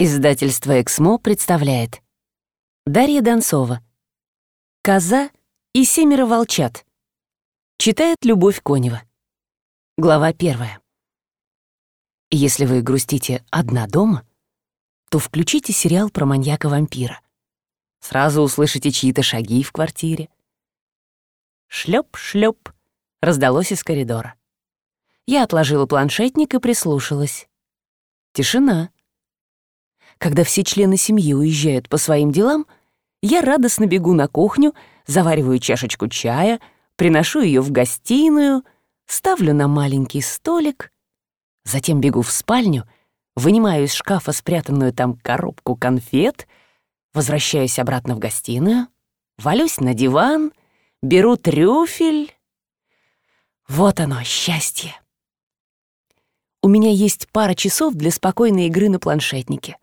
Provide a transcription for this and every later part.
Издательство «Эксмо» представляет Дарья Донцова «Коза и семеро волчат» Читает Любовь Конева Глава первая Если вы грустите одна дома, то включите сериал про маньяка-вампира. Сразу услышите чьи-то шаги в квартире. Шлеп-шлеп раздалось из коридора. Я отложила планшетник и прислушалась. Тишина. Когда все члены семьи уезжают по своим делам, я радостно бегу на кухню, завариваю чашечку чая, приношу ее в гостиную, ставлю на маленький столик, затем бегу в спальню, вынимаю из шкафа спрятанную там коробку конфет, возвращаюсь обратно в гостиную, валюсь на диван, беру трюфель. Вот оно, счастье. У меня есть пара часов для спокойной игры на планшетнике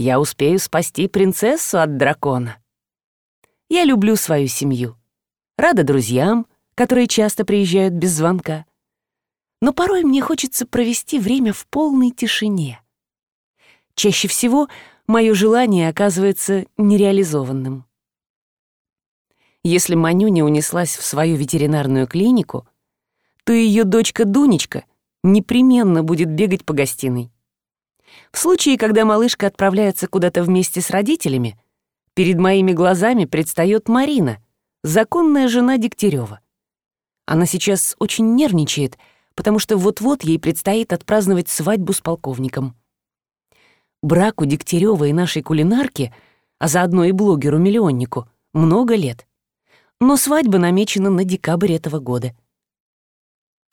я успею спасти принцессу от дракона. Я люблю свою семью, рада друзьям, которые часто приезжают без звонка. Но порой мне хочется провести время в полной тишине. Чаще всего мое желание оказывается нереализованным. Если Манюня унеслась в свою ветеринарную клинику, то ее дочка Дунечка непременно будет бегать по гостиной. В случае, когда малышка отправляется куда-то вместе с родителями, перед моими глазами предстает Марина, законная жена Дегтярева. Она сейчас очень нервничает, потому что вот-вот ей предстоит отпраздновать свадьбу с полковником. Браку Дегтярева и нашей кулинарки, а заодно и блогеру-миллионнику, много лет. Но свадьба намечена на декабрь этого года.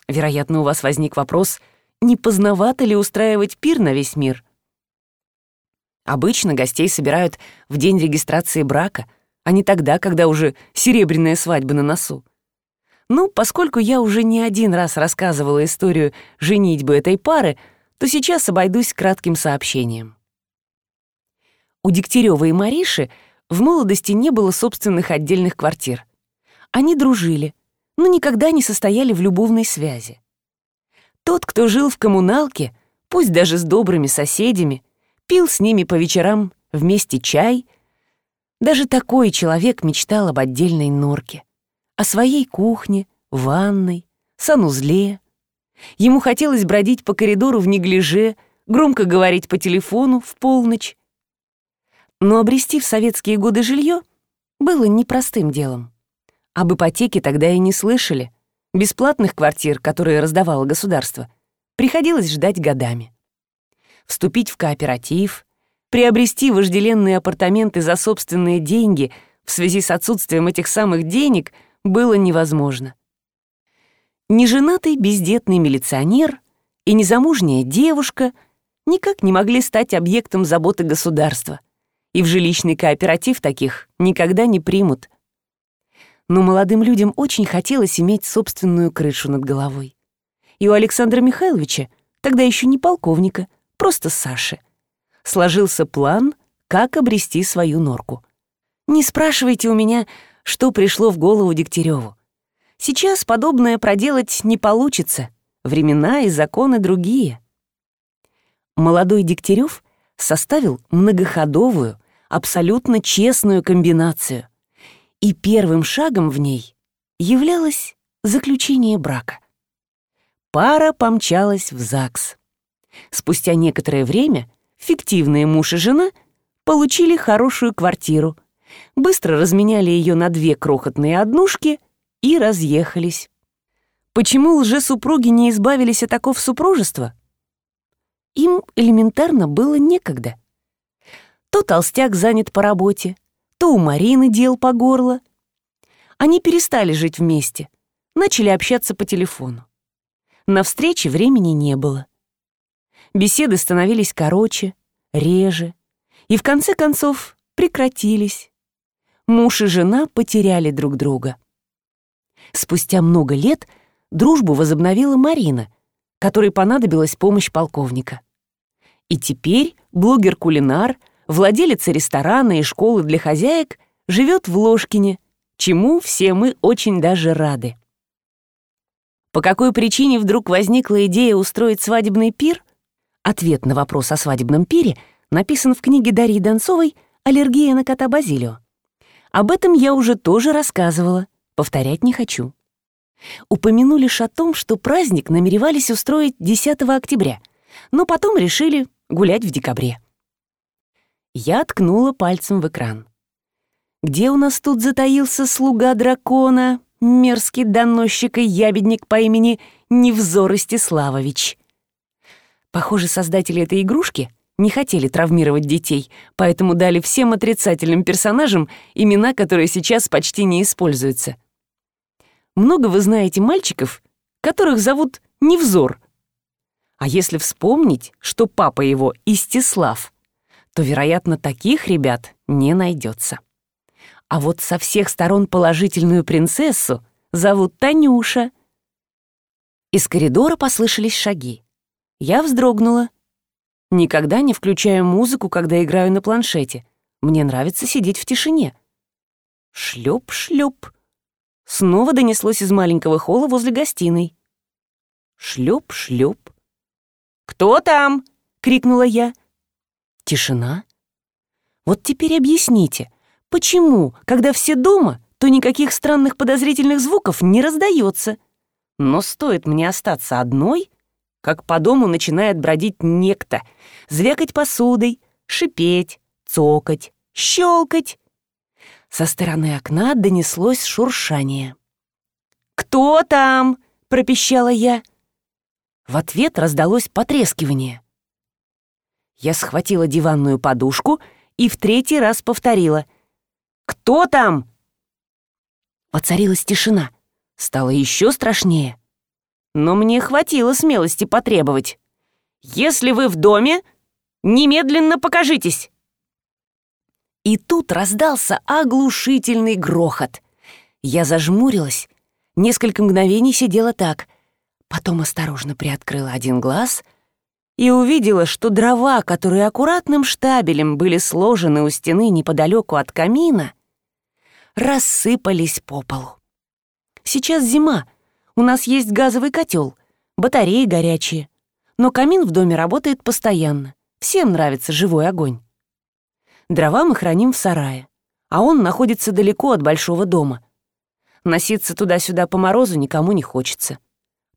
Вероятно, у вас возник вопрос — не поздновато ли устраивать пир на весь мир? Обычно гостей собирают в день регистрации брака, а не тогда, когда уже серебряная свадьба на носу. Ну, поскольку я уже не один раз рассказывала историю женитьбы этой пары, то сейчас обойдусь кратким сообщением. У Дегтярева и Мариши в молодости не было собственных отдельных квартир. Они дружили, но никогда не состояли в любовной связи. Тот, кто жил в коммуналке, пусть даже с добрыми соседями, пил с ними по вечерам вместе чай, даже такой человек мечтал об отдельной норке, о своей кухне, ванной, санузле. Ему хотелось бродить по коридору в неглиже, громко говорить по телефону в полночь. Но обрести в советские годы жилье было непростым делом. Об ипотеке тогда и не слышали. Бесплатных квартир, которые раздавало государство, приходилось ждать годами. Вступить в кооператив, приобрести вожделенные апартаменты за собственные деньги в связи с отсутствием этих самых денег было невозможно. Неженатый бездетный милиционер и незамужняя девушка никак не могли стать объектом заботы государства, и в жилищный кооператив таких никогда не примут – но молодым людям очень хотелось иметь собственную крышу над головой. И у Александра Михайловича, тогда еще не полковника, просто Саши, сложился план, как обрести свою норку. Не спрашивайте у меня, что пришло в голову Дегтяреву. Сейчас подобное проделать не получится. Времена и законы другие. Молодой Дегтярев составил многоходовую, абсолютно честную комбинацию — и первым шагом в ней являлось заключение брака. Пара помчалась в ЗАГС. Спустя некоторое время фиктивные муж и жена получили хорошую квартиру, быстро разменяли ее на две крохотные однушки и разъехались. Почему лжесупруги не избавились от оков супружества? Им элементарно было некогда. То толстяк занят по работе, то у Марины дел по горло. Они перестали жить вместе, начали общаться по телефону. На встрече времени не было. Беседы становились короче, реже, и в конце концов прекратились. Муж и жена потеряли друг друга. Спустя много лет дружбу возобновила Марина, которой понадобилась помощь полковника. И теперь блогер-кулинар — владелица ресторана и школы для хозяек, живет в Ложкине, чему все мы очень даже рады. По какой причине вдруг возникла идея устроить свадебный пир? Ответ на вопрос о свадебном пире написан в книге Дарьи Донцовой «Аллергия на кота Базилио». Об этом я уже тоже рассказывала, повторять не хочу. Упомяну лишь о том, что праздник намеревались устроить 10 октября, но потом решили гулять в декабре. Я ткнула пальцем в экран. Где у нас тут затаился слуга дракона, мерзкий доносчик и ябедник по имени Невзор Истиславович? Похоже, создатели этой игрушки не хотели травмировать детей, поэтому дали всем отрицательным персонажам имена, которые сейчас почти не используются. Много вы знаете мальчиков, которых зовут Невзор. А если вспомнить, что папа его Истислав, то, вероятно, таких ребят не найдется. А вот со всех сторон положительную принцессу зовут Танюша. Из коридора послышались шаги. Я вздрогнула. Никогда не включаю музыку, когда играю на планшете. Мне нравится сидеть в тишине. Шлеп-шлеп. Снова донеслось из маленького холла возле гостиной. Шлеп-шлеп. «Кто там?» — крикнула я. Тишина. Вот теперь объясните, почему, когда все дома, то никаких странных подозрительных звуков не раздается? Но стоит мне остаться одной, как по дому начинает бродить некто, звякать посудой, шипеть, цокать, щелкать. Со стороны окна донеслось шуршание. «Кто там?» — пропищала я. В ответ раздалось потрескивание. Я схватила диванную подушку и в третий раз повторила. «Кто там?» Воцарилась тишина. Стало еще страшнее. Но мне хватило смелости потребовать. «Если вы в доме, немедленно покажитесь!» И тут раздался оглушительный грохот. Я зажмурилась, несколько мгновений сидела так, потом осторожно приоткрыла один глаз — и увидела, что дрова, которые аккуратным штабелем были сложены у стены неподалеку от камина, рассыпались по полу. Сейчас зима, у нас есть газовый котел, батареи горячие, но камин в доме работает постоянно, всем нравится живой огонь. Дрова мы храним в сарае, а он находится далеко от большого дома. Носиться туда-сюда по морозу никому не хочется.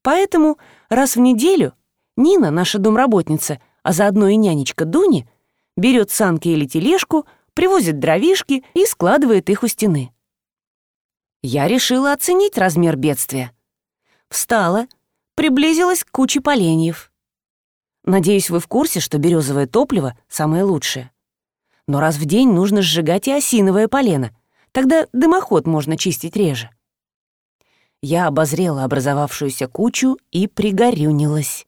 Поэтому раз в неделю Нина, наша домработница, а заодно и нянечка Дуни, берет санки или тележку, привозит дровишки и складывает их у стены. Я решила оценить размер бедствия. Встала, приблизилась к куче поленьев. Надеюсь, вы в курсе, что березовое топливо самое лучшее. Но раз в день нужно сжигать и осиновое полено, тогда дымоход можно чистить реже. Я обозрела образовавшуюся кучу и пригорюнилась.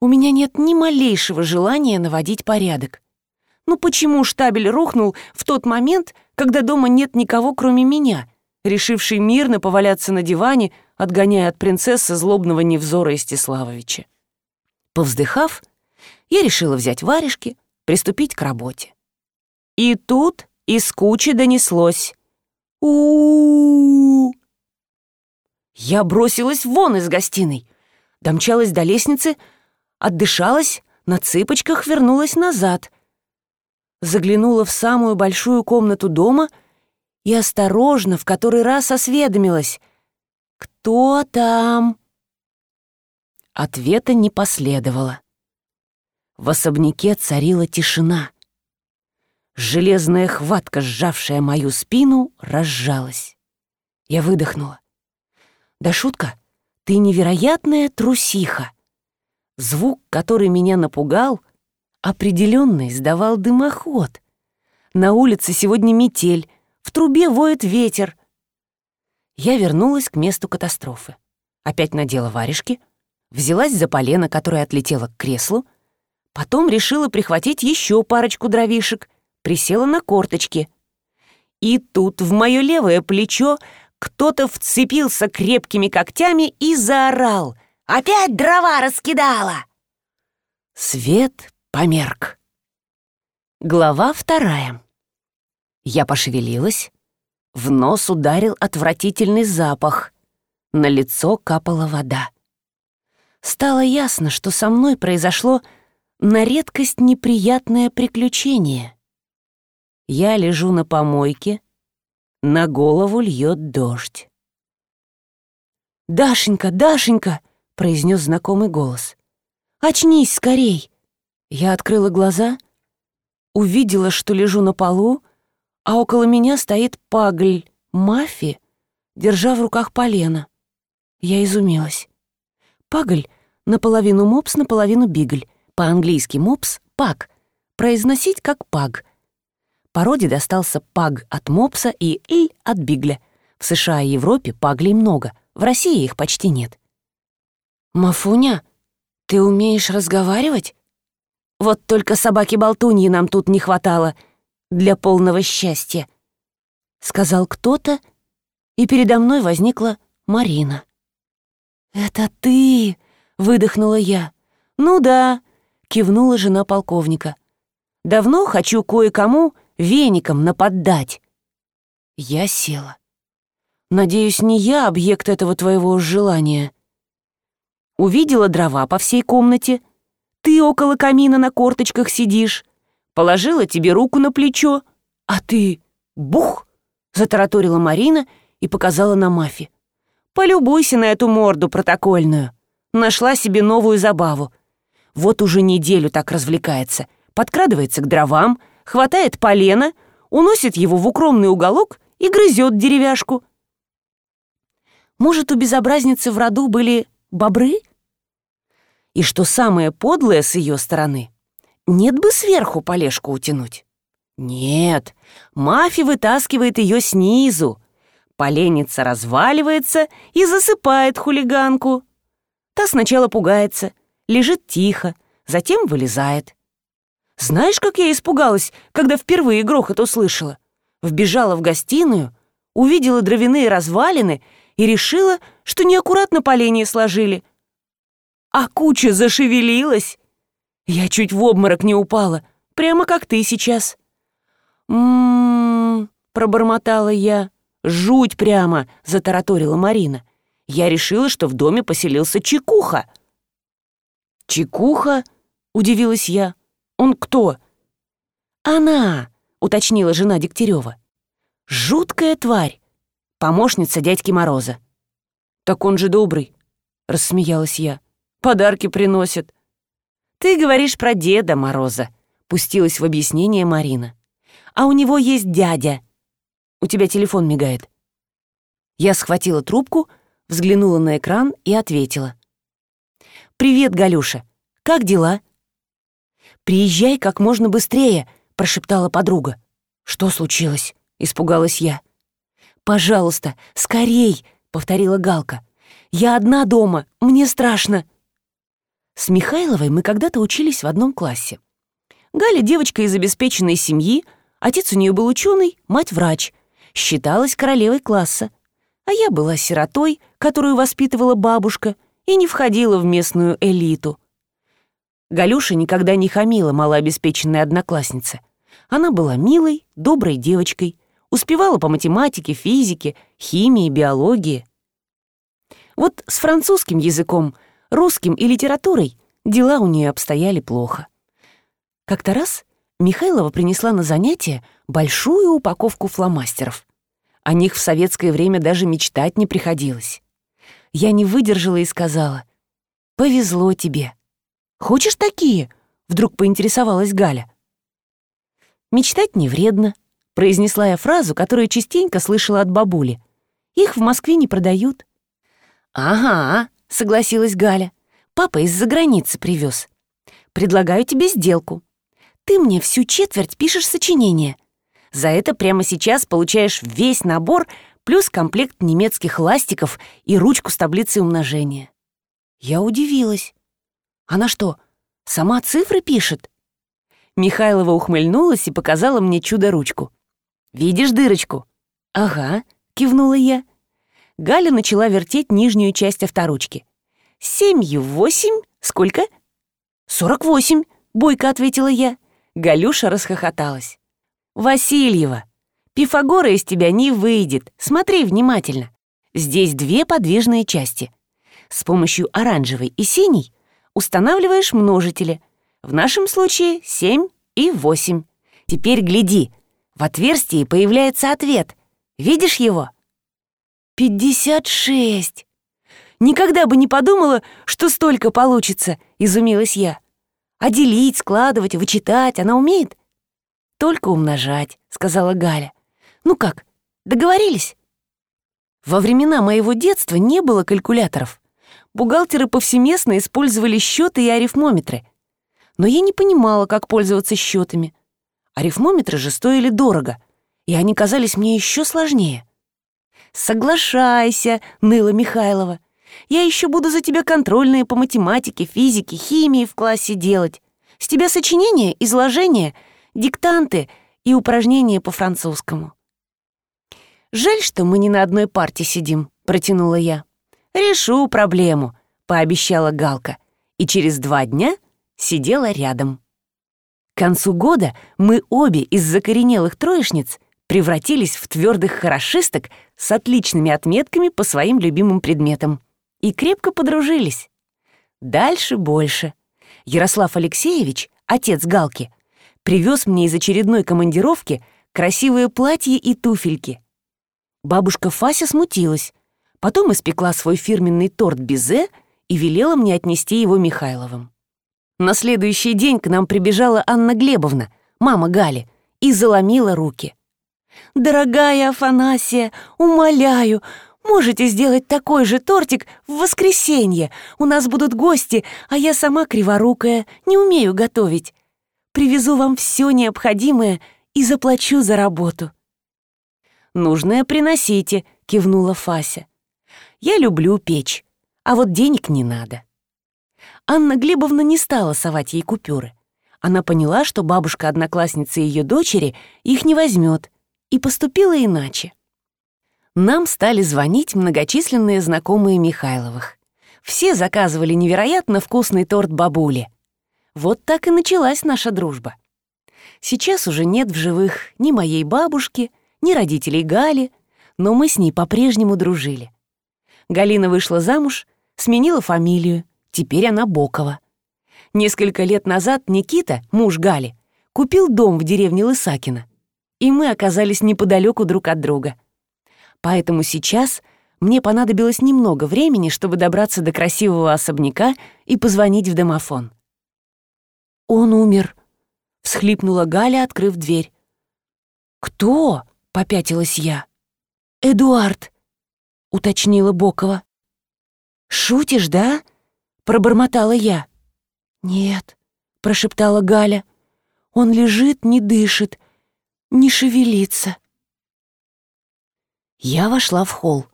У меня нет ни малейшего желания наводить порядок. Ну почему штабель рухнул в тот момент, когда дома нет никого, кроме меня, решивший мирно поваляться на диване, отгоняя от принцессы злобного невзора Истиславовича? Повздыхав, я решила взять варежки, приступить к работе. И тут из кучи донеслось у, Я бросилась вон из гостиной, домчалась до лестницы, отдышалась, на цыпочках вернулась назад. Заглянула в самую большую комнату дома и осторожно в который раз осведомилась. «Кто там?» Ответа не последовало. В особняке царила тишина. Железная хватка, сжавшая мою спину, разжалась. Я выдохнула. «Да шутка, ты невероятная трусиха!» Звук, который меня напугал, определенно издавал дымоход. На улице сегодня метель, в трубе воет ветер. Я вернулась к месту катастрофы. Опять надела варежки, взялась за полено, которое отлетело к креслу, потом решила прихватить еще парочку дровишек, присела на корточки. И тут в мое левое плечо кто-то вцепился крепкими когтями и заорал — Опять дрова раскидала!» Свет померк. Глава вторая. Я пошевелилась. В нос ударил отвратительный запах. На лицо капала вода. Стало ясно, что со мной произошло на редкость неприятное приключение. Я лежу на помойке, на голову льет дождь. «Дашенька, Дашенька!» — произнес знакомый голос. «Очнись скорей!» Я открыла глаза, увидела, что лежу на полу, а около меня стоит пагль Мафи, держа в руках полено. Я изумилась. Пагль — наполовину мопс, наполовину бигль. По-английски мопс — паг. Произносить как паг. Породе достался паг от мопса и иль от бигля. В США и Европе паглей много, в России их почти нет. «Мафуня, ты умеешь разговаривать?» «Вот только собаки-болтуньи нам тут не хватало для полного счастья», — сказал кто-то, и передо мной возникла Марина. «Это ты!» — выдохнула я. «Ну да», кивнула жена полковника. «Давно хочу кое-кому веником наподдать». Я села. «Надеюсь, не я объект этого твоего желания». Увидела дрова по всей комнате. Ты около камина на корточках сидишь. Положила тебе руку на плечо. А ты — бух! — затараторила Марина и показала на Мафи. «Полюбуйся на эту морду протокольную. Нашла себе новую забаву — вот уже неделю так развлекается. Подкрадывается к дровам, хватает полено, уносит его в укромный уголок и грызет деревяшку. Может, у безобразницы в роду были бобры? И что самое подлое с ее стороны, нет бы сверху полежку утянуть. Нет, Мафи вытаскивает ее снизу. Поленница разваливается и засыпает хулиганку. Та сначала пугается, лежит тихо, затем вылезает. Знаешь, как я испугалась, когда впервые грохот услышала? Вбежала в гостиную, увидела дровяные развалины и решила, что неаккуратно поленья сложили. А куча зашевелилась. Я чуть в обморок не упала, прямо как ты сейчас. «М-м-м», пробормотала я. «Жуть прямо!» — затараторила Марина. «Я решила, что в доме поселился чекуха». «Чекуха?» — удивилась я. «Он кто?» «Она!» — уточнила жена Дегтярева. «Жуткая тварь! Помощница дядьки Мороза». «Так он же добрый!» — рассмеялась я. «Подарки приносит». «Ты говоришь про Деда Мороза», — пустилась в объяснение Марина. «А у него есть дядя. У тебя телефон мигает». Я схватила трубку, взглянула на экран и ответила. «Привет, Галюша. Как дела?» «Приезжай как можно быстрее», — прошептала подруга. «Что случилось?» — испугалась я. «Пожалуйста, скорей!» — повторила Галка. «Я одна дома, мне страшно!» С Михайловой мы когда-то учились в одном классе. Галя — девочка из обеспеченной семьи, отец у нее был ученый, мать — врач, считалась королевой класса. А я была сиротой, которую воспитывала бабушка — и не входила в местную элиту. Галюша никогда не хамила малообеспеченной однокласснице. Она была милой, доброй девочкой, успевала по математике, физике, химии, биологии. Вот с французским языком, русским и литературой дела у нее обстояли плохо. Как-то раз Михайлова принесла на занятие большую упаковку фломастеров. О них в советское время даже мечтать не приходилось я не выдержала и сказала. «Повезло тебе. Хочешь такие?» — вдруг поинтересовалась Галя. «Мечтать не вредно», — произнесла я фразу, которую частенько слышала от бабули. «Их в Москве не продают». «Ага», — согласилась Галя. «Папа из-за границы привез. Предлагаю тебе сделку. Ты мне всю четверть пишешь сочинение. За это прямо сейчас получаешь весь набор плюс комплект немецких ластиков и ручку с таблицей умножения. Я удивилась. Она что, сама цифры пишет? Михайлова ухмыльнулась и показала мне чудо-ручку. «Видишь дырочку?» «Ага», — кивнула я. Галя начала вертеть нижнюю часть авторучки. «Семью восемь? Сколько?» «Сорок восемь», — бойко ответила я. Галюша расхохоталась. «Васильева, Пифагора из тебя не выйдет. Смотри внимательно. Здесь две подвижные части. С помощью оранжевой и синей устанавливаешь множители. В нашем случае семь и восемь. Теперь гляди. В отверстии появляется ответ. Видишь его? Пятьдесят шесть. Никогда бы не подумала, что столько получится, изумилась я. А делить, складывать, вычитать она умеет? Только умножать, сказала Галя. Ну как, договорились? Во времена моего детства не было калькуляторов. Бухгалтеры повсеместно использовали счеты и арифмометры. Но я не понимала, как пользоваться счетами. Арифмометры же стоили дорого, и они казались мне еще сложнее. «Соглашайся», — ныла Михайлова. «Я еще буду за тебя контрольные по математике, физике, химии в классе делать. С тебя сочинения, изложения, диктанты и упражнения по французскому». «Жаль, что мы не на одной парте сидим», — протянула я. «Решу проблему», — пообещала Галка. И через два дня сидела рядом. К концу года мы обе из закоренелых троечниц превратились в твердых хорошисток с отличными отметками по своим любимым предметам и крепко подружились. Дальше больше. Ярослав Алексеевич, отец Галки, привез мне из очередной командировки красивые платья и туфельки, Бабушка Фася смутилась, потом испекла свой фирменный торт безе и велела мне отнести его Михайловым. На следующий день к нам прибежала Анна Глебовна, мама Гали, и заломила руки. «Дорогая Афанасия, умоляю, можете сделать такой же тортик в воскресенье. У нас будут гости, а я сама криворукая, не умею готовить. Привезу вам все необходимое и заплачу за работу». «Нужное приносите», — кивнула Фася. «Я люблю печь, а вот денег не надо». Анна Глебовна не стала совать ей купюры. Она поняла, что бабушка-одноклассница ее дочери их не возьмет, и поступила иначе. Нам стали звонить многочисленные знакомые Михайловых. Все заказывали невероятно вкусный торт бабули. Вот так и началась наша дружба. Сейчас уже нет в живых ни моей бабушки, ни родителей Гали, но мы с ней по-прежнему дружили. Галина вышла замуж, сменила фамилию, теперь она Бокова. Несколько лет назад Никита, муж Гали, купил дом в деревне Лысакино, и мы оказались неподалеку друг от друга. Поэтому сейчас мне понадобилось немного времени, чтобы добраться до красивого особняка и позвонить в домофон. «Он умер», — всхлипнула Галя, открыв дверь. «Кто?» — попятилась я. «Эдуард», — уточнила Бокова. «Шутишь, да?» — пробормотала я. «Нет», — прошептала Галя. «Он лежит, не дышит, не шевелится». Я вошла в холл.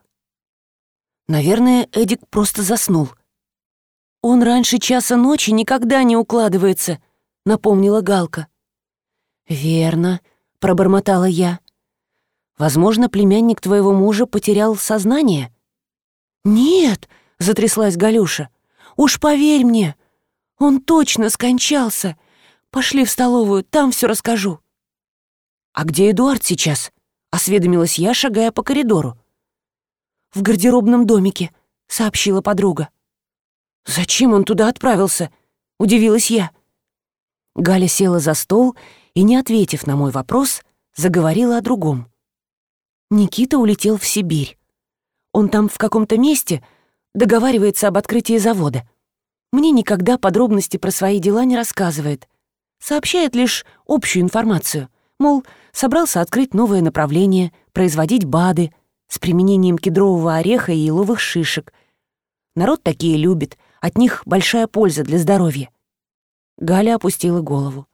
Наверное, Эдик просто заснул. «Он раньше часа ночи никогда не укладывается», — напомнила Галка. «Верно», — пробормотала я. Возможно, племянник твоего мужа потерял сознание?» «Нет», — затряслась Галюша, — «уж поверь мне, он точно скончался. Пошли в столовую, там все расскажу». «А где Эдуард сейчас?» — осведомилась я, шагая по коридору. «В гардеробном домике», — сообщила подруга. «Зачем он туда отправился?» — удивилась я. Галя села за стол и, не ответив на мой вопрос, заговорила о другом. Никита улетел в Сибирь. Он там в каком-то месте договаривается об открытии завода. Мне никогда подробности про свои дела не рассказывает. Сообщает лишь общую информацию. Мол, собрался открыть новое направление, производить БАДы с применением кедрового ореха и еловых шишек. Народ такие любит, от них большая польза для здоровья. Галя опустила голову.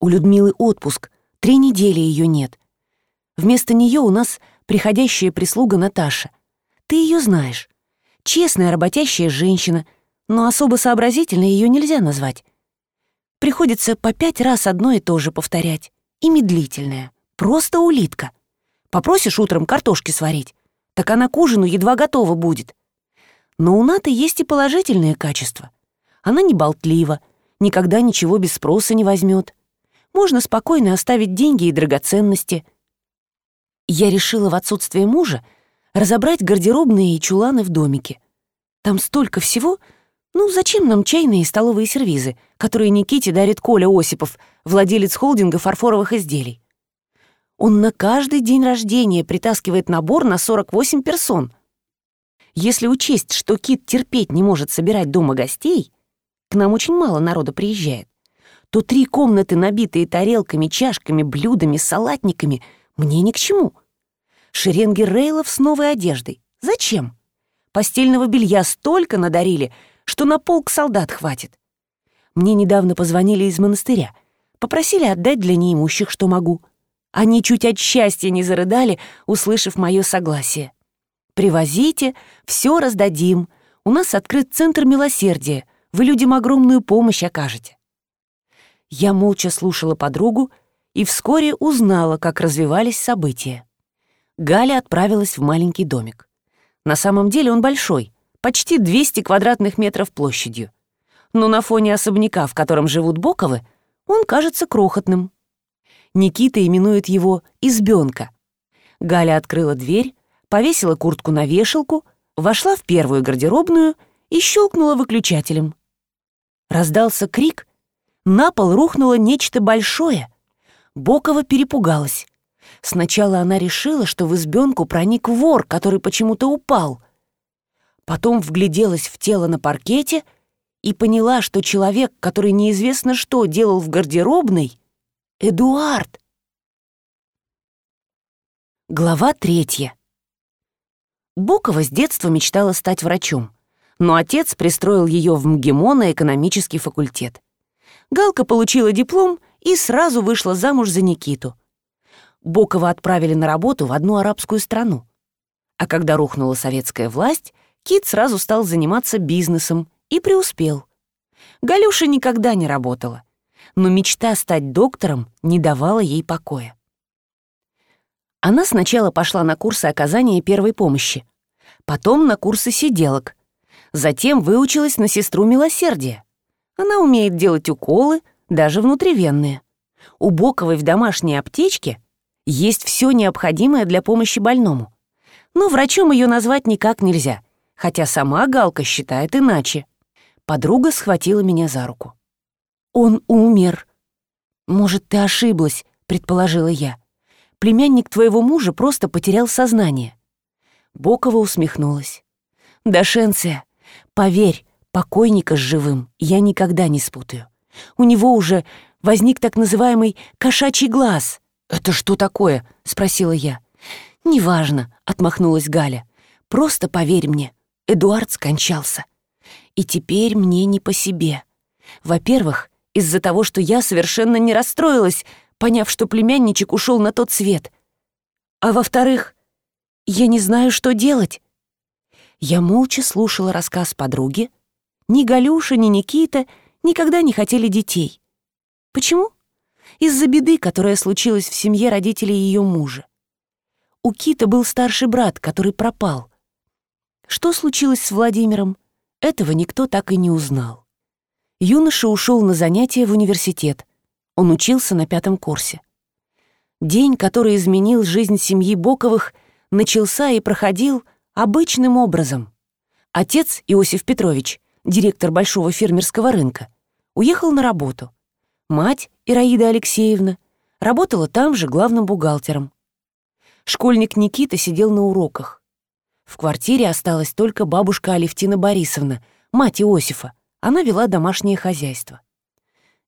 У Людмилы отпуск, три недели ее нет. Вместо нее у нас приходящая прислуга Наташа. Ты ее знаешь. Честная, работящая женщина, но особо сообразительной ее нельзя назвать. Приходится по пять раз одно и то же повторять. И медлительная. Просто улитка. Попросишь утром картошки сварить, так она к ужину едва готова будет. Но у Наты есть и положительные качества. Она не болтлива, никогда ничего без спроса не возьмет. Можно спокойно оставить деньги и драгоценности — я решила в отсутствие мужа разобрать гардеробные и чуланы в домике. Там столько всего, Ну, зачем нам чайные и столовые сервизы, которые Никите дарит Коля Осипов, владелец холдинга фарфоровых изделий? Он на каждый день рождения притаскивает набор на 48 персон. Если учесть, что Кит терпеть не может собирать дома гостей, к нам очень мало народа приезжает, то три комнаты, набитые тарелками, чашками, блюдами, салатниками, мне ни к чему. Шеренги рейлов с новой одеждой. Зачем? Постельного белья столько надарили — что на полк солдат хватит. Мне недавно позвонили из монастыря. Попросили отдать для неимущих, что могу. Они чуть от счастья не зарыдали, услышав мое согласие. «Привозите, все раздадим. У нас открыт центр милосердия. Вы людям огромную помощь окажете». Я молча слушала подругу и вскоре узнала, как развивались события. Галя отправилась в маленький домик. На самом деле он большой — почти 200 квадратных метров площадью. Но на фоне особняка, в котором живут Боковы, он кажется крохотным. Никита именует его «избенка». Галя открыла дверь, повесила куртку на вешалку, вошла в первую гардеробную и щелкнула выключателем. Раздался крик, на пол рухнуло нечто большое. Бокова перепугалась. Сначала она решила, что в избенку проник вор, который почему-то упал — Потом вгляделась в тело на паркете и поняла, что человек, который неизвестно что делал в гардеробной, — Эдуард. Глава третья. Бокова с детства мечтала стать врачом, но отец пристроил ее в МГИМО на экономический факультет. Галка получила диплом и сразу вышла замуж за Никиту. Бокова отправили на работу в одну арабскую страну. А когда рухнула советская власть, Кит сразу стал заниматься бизнесом и преуспел. Галюша никогда не работала, но мечта стать доктором не давала ей покоя. Она сначала пошла на курсы оказания первой помощи, потом на курсы сиделок, затем выучилась на сестру милосердия. Она умеет делать уколы, даже внутривенные. У Боковой в домашней аптечке есть все необходимое для помощи больному. Но врачом ее назвать никак нельзя — хотя сама Галка считает иначе. Подруга схватила меня за руку. «Он умер». «Может, ты ошиблась», — предположила я. «Племянник твоего мужа просто потерял сознание». Бокова усмехнулась. «Дашенция, поверь, покойника с живым я никогда не спутаю. У него уже возник так называемый кошачий глаз». «Это что такое?» — спросила я. «Неважно», — отмахнулась Галя. «Просто поверь мне, Эдуард скончался. И теперь мне не по себе. Во-первых, из-за того, что я совершенно не расстроилась, поняв, что племянничек ушел на тот свет. А во-вторых, я не знаю, что делать. Я молча слушала рассказ подруги. Ни Галюша, ни Никита никогда не хотели детей. Почему? Из-за беды, которая случилась в семье родителей ее мужа. У Кита был старший брат, который пропал. Что случилось с Владимиром, этого никто так и не узнал. Юноша ушел на занятия в университет. Он учился на пятом курсе. День, который изменил жизнь семьи Боковых, начался и проходил обычным образом. Отец Иосиф Петрович, директор большого фермерского рынка, уехал на работу. Мать Ираида Алексеевна работала там же главным бухгалтером. Школьник Никита сидел на уроках. В квартире осталась только бабушка Алевтина Борисовна, мать Иосифа. Она вела домашнее хозяйство.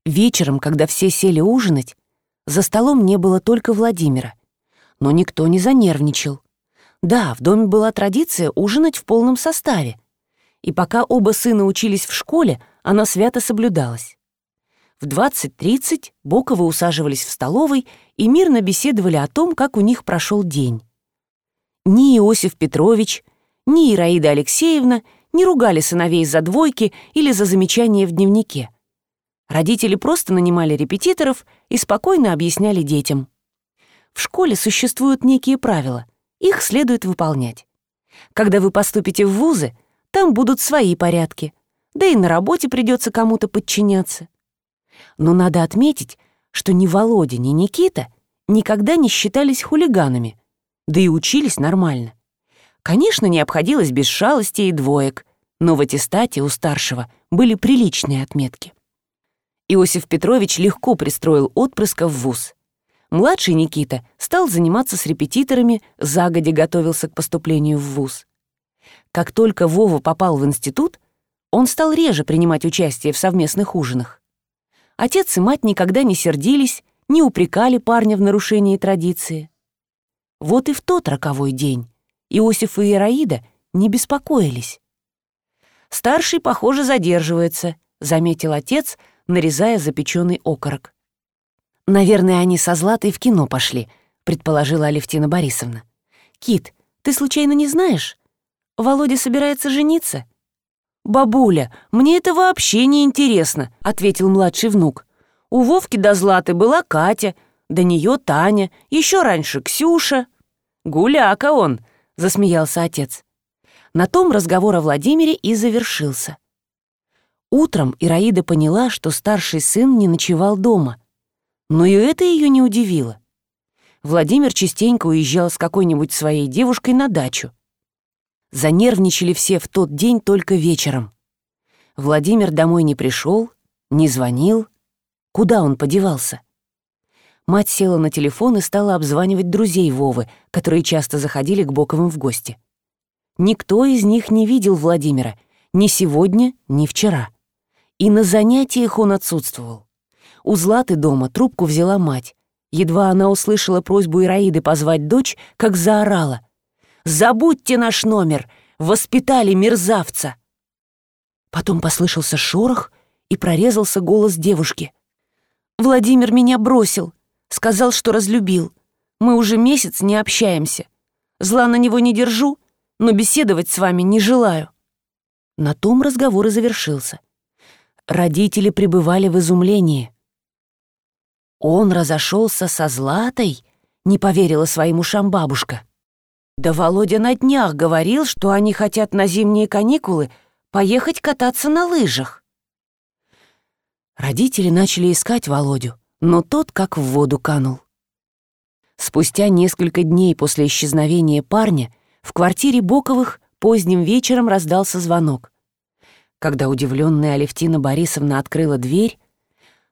Вечером, когда все сели ужинать, за столом не было только Владимира. Но никто не занервничал. Да, в доме была традиция ужинать в полном составе. И пока оба сына учились в школе, она свято соблюдалась. В 20.30 Боковы усаживались в столовой и мирно беседовали о том, как у них прошел день. Ни Иосиф Петрович, ни Ираида Алексеевна не ругали сыновей за двойки или за замечания в дневнике. Родители просто нанимали репетиторов и спокойно объясняли детям. В школе существуют некие правила, их следует выполнять. Когда вы поступите в вузы, там будут свои порядки, да и на работе придется кому-то подчиняться. Но надо отметить, что ни Володя, ни Никита никогда не считались хулиганами — да и учились нормально. Конечно, не обходилось без шалостей и двоек, но в аттестате у старшего были приличные отметки. Иосиф Петрович легко пристроил отпрыска в вуз. Младший Никита стал заниматься с репетиторами, загодя готовился к поступлению в вуз. Как только Вова попал в институт, он стал реже принимать участие в совместных ужинах. Отец и мать никогда не сердились, не упрекали парня в нарушении традиции. Вот и в тот роковой день Иосиф и Ираида не беспокоились. «Старший, похоже, задерживается», — заметил отец, нарезая запеченный окорок. «Наверное, они со Златой в кино пошли», — предположила Алевтина Борисовна. «Кит, ты случайно не знаешь? Володя собирается жениться?» «Бабуля, мне это вообще не интересно», — ответил младший внук. «У Вовки до Златы была Катя, до нее Таня, еще раньше Ксюша». «Гуляка он», — засмеялся отец. На том разговор о Владимире и завершился. Утром Ираида поняла, что старший сын не ночевал дома. Но и это ее не удивило. Владимир частенько уезжал с какой-нибудь своей девушкой на дачу. Занервничали все в тот день только вечером. Владимир домой не пришел, не звонил. Куда он подевался? Мать села на телефон и стала обзванивать друзей Вовы, которые часто заходили к Боковым в гости. Никто из них не видел Владимира ни сегодня, ни вчера. И на занятиях он отсутствовал. У Златы дома трубку взяла мать. Едва она услышала просьбу Ираиды позвать дочь, как заорала — Забудьте наш номер! Воспитали мерзавца!» Потом послышался шорох и прорезался голос девушки. «Владимир меня бросил. Сказал, что разлюбил. Мы уже месяц не общаемся. Зла на него не держу, но беседовать с вами не желаю». На том разговор и завершился. Родители пребывали в изумлении. «Он разошелся со Златой?» — не поверила своим ушам бабушка. Да Володя на днях говорил, что они хотят на зимние каникулы поехать кататься на лыжах. Родители начали искать Володю, но тот как в воду канул. Спустя несколько дней после исчезновения парня в квартире Боковых поздним вечером раздался звонок. Когда удивленная Алевтина Борисовна открыла дверь,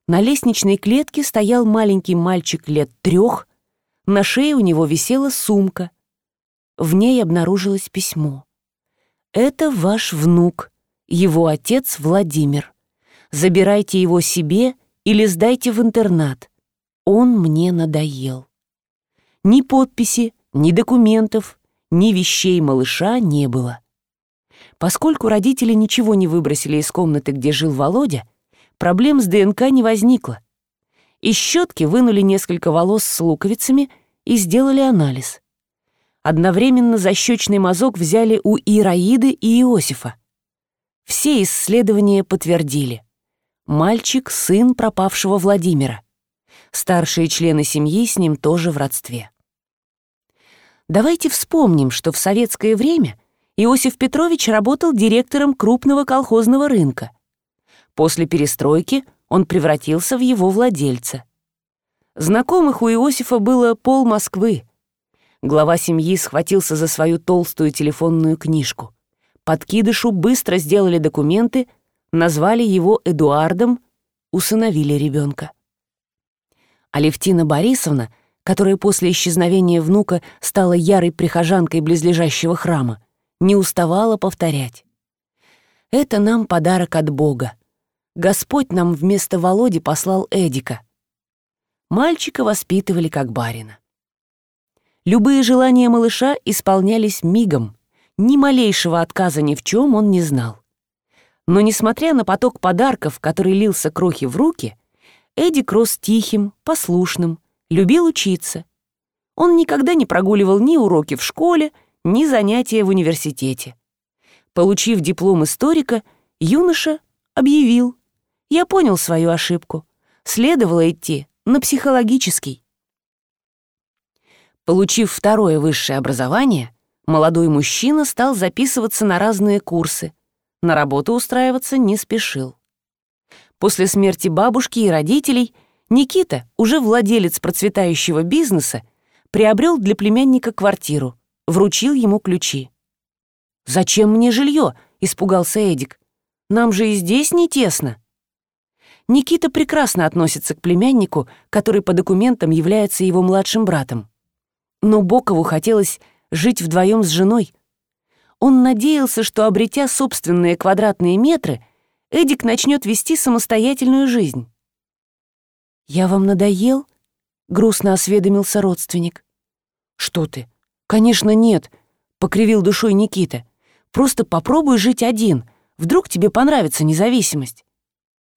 на лестничной клетке стоял маленький мальчик лет трех, на шее у него висела сумка — в ней обнаружилось письмо. «Это ваш внук, его отец Владимир. Забирайте его себе или сдайте в интернат. Он мне надоел». Ни подписи, ни документов, ни вещей малыша не было. Поскольку родители ничего не выбросили из комнаты, где жил Володя, проблем с ДНК не возникло. Из щетки вынули несколько волос с луковицами и сделали анализ. Одновременно защечный мазок взяли у Ираиды и Иосифа. Все исследования подтвердили. Мальчик — сын пропавшего Владимира. Старшие члены семьи с ним тоже в родстве. Давайте вспомним, что в советское время Иосиф Петрович работал директором крупного колхозного рынка. После перестройки он превратился в его владельца. Знакомых у Иосифа было пол Москвы, Глава семьи схватился за свою толстую телефонную книжку. Подкидышу быстро сделали документы, назвали его Эдуардом, усыновили ребенка. Алевтина Борисовна, которая после исчезновения внука стала ярой прихожанкой близлежащего храма, не уставала повторять. «Это нам подарок от Бога. Господь нам вместо Володи послал Эдика». Мальчика воспитывали как барина. Любые желания малыша исполнялись мигом. Ни малейшего отказа ни в чем он не знал. Но, несмотря на поток подарков, который лился крохи в руки, Эдик рос тихим, послушным, любил учиться. Он никогда не прогуливал ни уроки в школе, ни занятия в университете. Получив диплом историка, юноша объявил. Я понял свою ошибку. Следовало идти на психологический. Получив второе высшее образование, молодой мужчина стал записываться на разные курсы. На работу устраиваться не спешил. После смерти бабушки и родителей Никита, уже владелец процветающего бизнеса, приобрел для племянника квартиру, вручил ему ключи. «Зачем мне жилье, — испугался Эдик. «Нам же и здесь не тесно». Никита прекрасно относится к племяннику, который по документам является его младшим братом. Но Бокову хотелось жить вдвоем с женой. Он надеялся, что, обретя собственные квадратные метры, Эдик начнет вести самостоятельную жизнь. «Я вам надоел?» — грустно осведомился родственник. «Что ты? Конечно, нет», — покривил душой Никита. «Просто попробуй жить один. Вдруг тебе понравится независимость».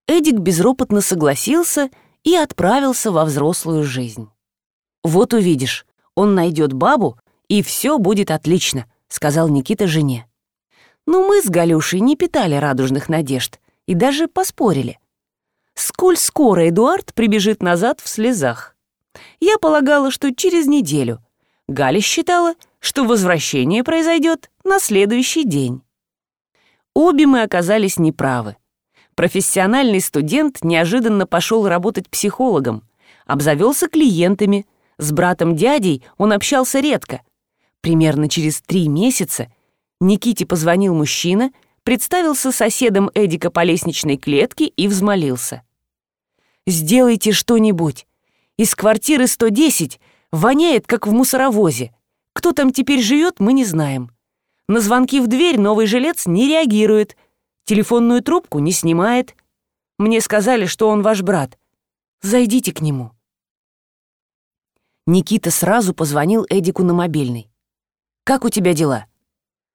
Эдик безропотно согласился и отправился во взрослую жизнь. «Вот увидишь, он найдет бабу, и все будет отлично», — сказал Никита жене. Но мы с Галюшей не питали радужных надежд и даже поспорили. Сколь скоро Эдуард прибежит назад в слезах. Я полагала, что через неделю. Галя считала, что возвращение произойдет на следующий день. Обе мы оказались неправы. Профессиональный студент неожиданно пошел работать психологом, обзавелся клиентами, с братом-дядей он общался редко. Примерно через три месяца Никите позвонил мужчина — представился соседом Эдика по лестничной клетке и взмолился. «Сделайте что-нибудь. Из квартиры 110 воняет, как в мусоровозе. Кто там теперь живет, мы не знаем. На звонки в дверь новый жилец не реагирует, телефонную трубку не снимает. Мне сказали, что он ваш брат. Зайдите к нему». Никита сразу позвонил Эдику на мобильный. «Как у тебя дела?»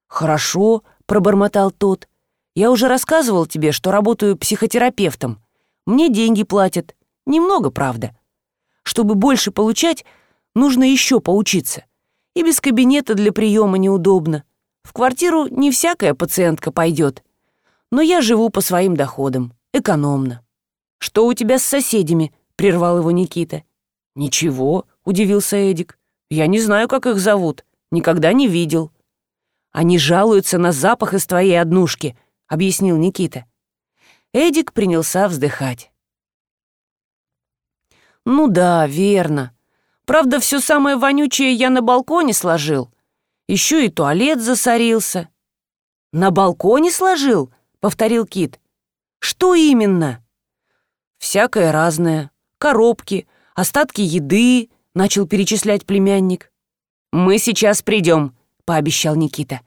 «Хорошо», пробормотал тот. «Я уже рассказывал тебе, что работаю психотерапевтом. Мне деньги платят. Немного, правда. Чтобы больше получать, нужно еще поучиться. И без кабинета для приема неудобно. В квартиру не всякая пациентка пойдет. Но я живу по своим доходам, экономно. Что у тебя с соседями?» — прервал его Никита. «Ничего», — удивился Эдик. «Я не знаю, как их зовут. Никогда не видел». Они жалуются на запах из твоей однушки», — объяснил Никита. Эдик принялся вздыхать. «Ну да, верно. Правда, все самое вонючее я на балконе сложил. Еще и туалет засорился». «На балконе сложил?» — повторил Кит. «Что именно?» «Всякое разное. Коробки, остатки еды», — начал перечислять племянник. «Мы сейчас придем», пообещал Никита.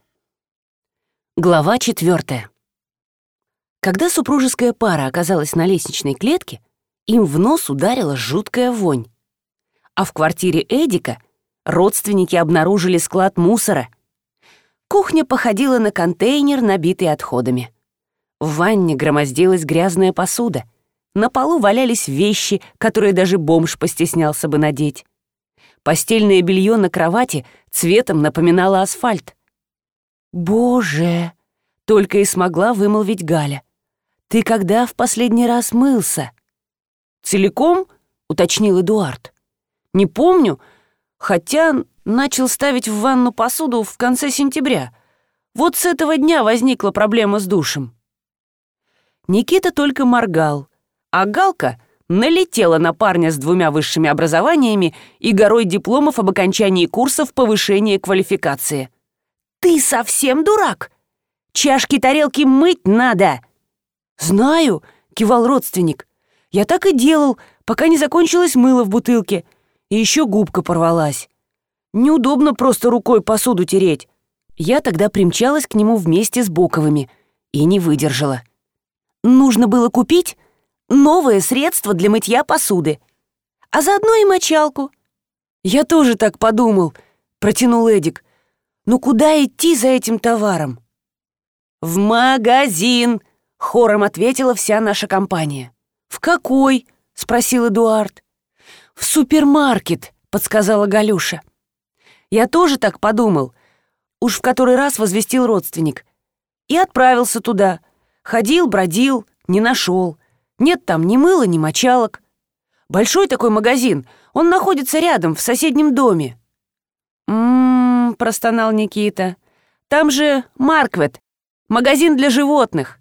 Глава четвертая. Когда супружеская пара оказалась на лестничной клетке, им в нос ударила жуткая вонь. А в квартире Эдика родственники обнаружили склад мусора. Кухня походила на контейнер, набитый отходами. В ванне громоздилась грязная посуда. На полу валялись вещи, которые даже бомж постеснялся бы надеть. Постельное белье на кровати цветом напоминало асфальт. «Боже!» — только и смогла вымолвить Галя. «Ты когда в последний раз мылся?» «Целиком?» — уточнил Эдуард. «Не помню, хотя начал ставить в ванну посуду в конце сентября. Вот с этого дня возникла проблема с душем». Никита только моргал, а Галка — налетела на парня с двумя высшими образованиями и горой дипломов об окончании курсов повышения квалификации. «Ты совсем дурак? Чашки-тарелки мыть надо!» «Знаю», — кивал родственник. «Я так и делал, пока не закончилось мыло в бутылке, и еще губка порвалась. Неудобно просто рукой посуду тереть. Я тогда примчалась к нему вместе с Боковыми и не выдержала. Нужно было купить новое средство для мытья посуды, а заодно и мочалку. Я тоже так подумал, протянул Эдик. Ну куда идти за этим товаром? В магазин, хором ответила вся наша компания. В какой? спросил Эдуард. В супермаркет, подсказала Галюша. Я тоже так подумал. Уж в который раз возвестил родственник. И отправился туда. Ходил, бродил, не нашел. Нет там ни мыла, ни мочалок. Большой такой магазин, он находится рядом, в соседнем доме». «М-м-м», простонал Никита. «Там же Марквет, магазин для животных».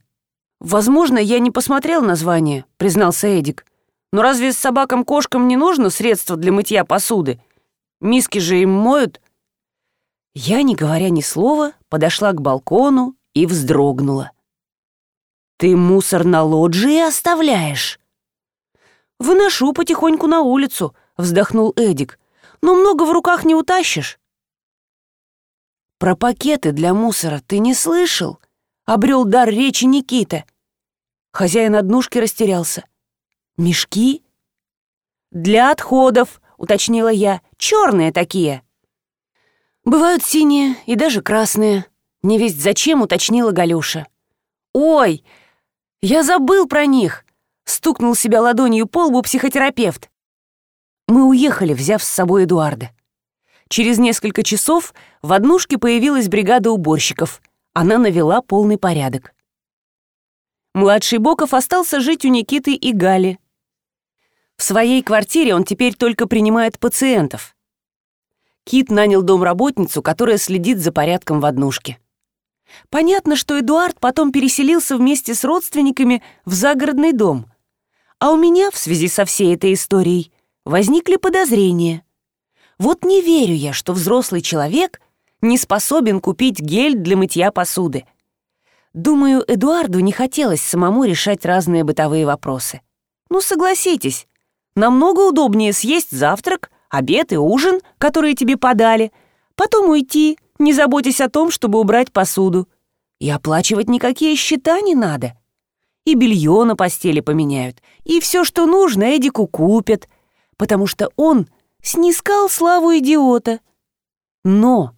«Возможно, я не посмотрел название», — признался Эдик. «Но разве собакам-кошкам не нужно средство для мытья посуды? Миски же им моют». Я, не говоря ни слова, подошла к балкону и вздрогнула. «Ты мусор на лоджии оставляешь?» «Выношу потихоньку на улицу», — вздохнул Эдик. «Но много в руках не утащишь». «Про пакеты для мусора ты не слышал?» — обрел дар речи Никита. Хозяин однушки растерялся. «Мешки?» «Для отходов», — уточнила я. «Черные такие». «Бывают синие и даже красные», — невесть зачем уточнила Галюша. «Ой, я забыл про них!» — стукнул себя ладонью по лбу психотерапевт. Мы уехали, взяв с собой Эдуарда. Через несколько часов в однушке появилась бригада уборщиков. Она навела полный порядок. Младший Боков остался жить у Никиты и Гали. В своей квартире он теперь только принимает пациентов. Кит нанял домработницу, которая следит за порядком в однушке. Понятно, что Эдуард потом переселился вместе с родственниками в загородный дом. А у меня в связи со всей этой историей возникли подозрения. Вот не верю я, что взрослый человек не способен купить гель для мытья посуды. Думаю, Эдуарду не хотелось самому решать разные бытовые вопросы. Ну, согласитесь, намного удобнее съесть завтрак, обед и ужин, которые тебе подали, потом уйти, не заботясь о том, чтобы убрать посуду. И оплачивать никакие счета не надо. И белье на постели поменяют, и все, что нужно, Эдику купят, потому что он снискал славу идиота. Но,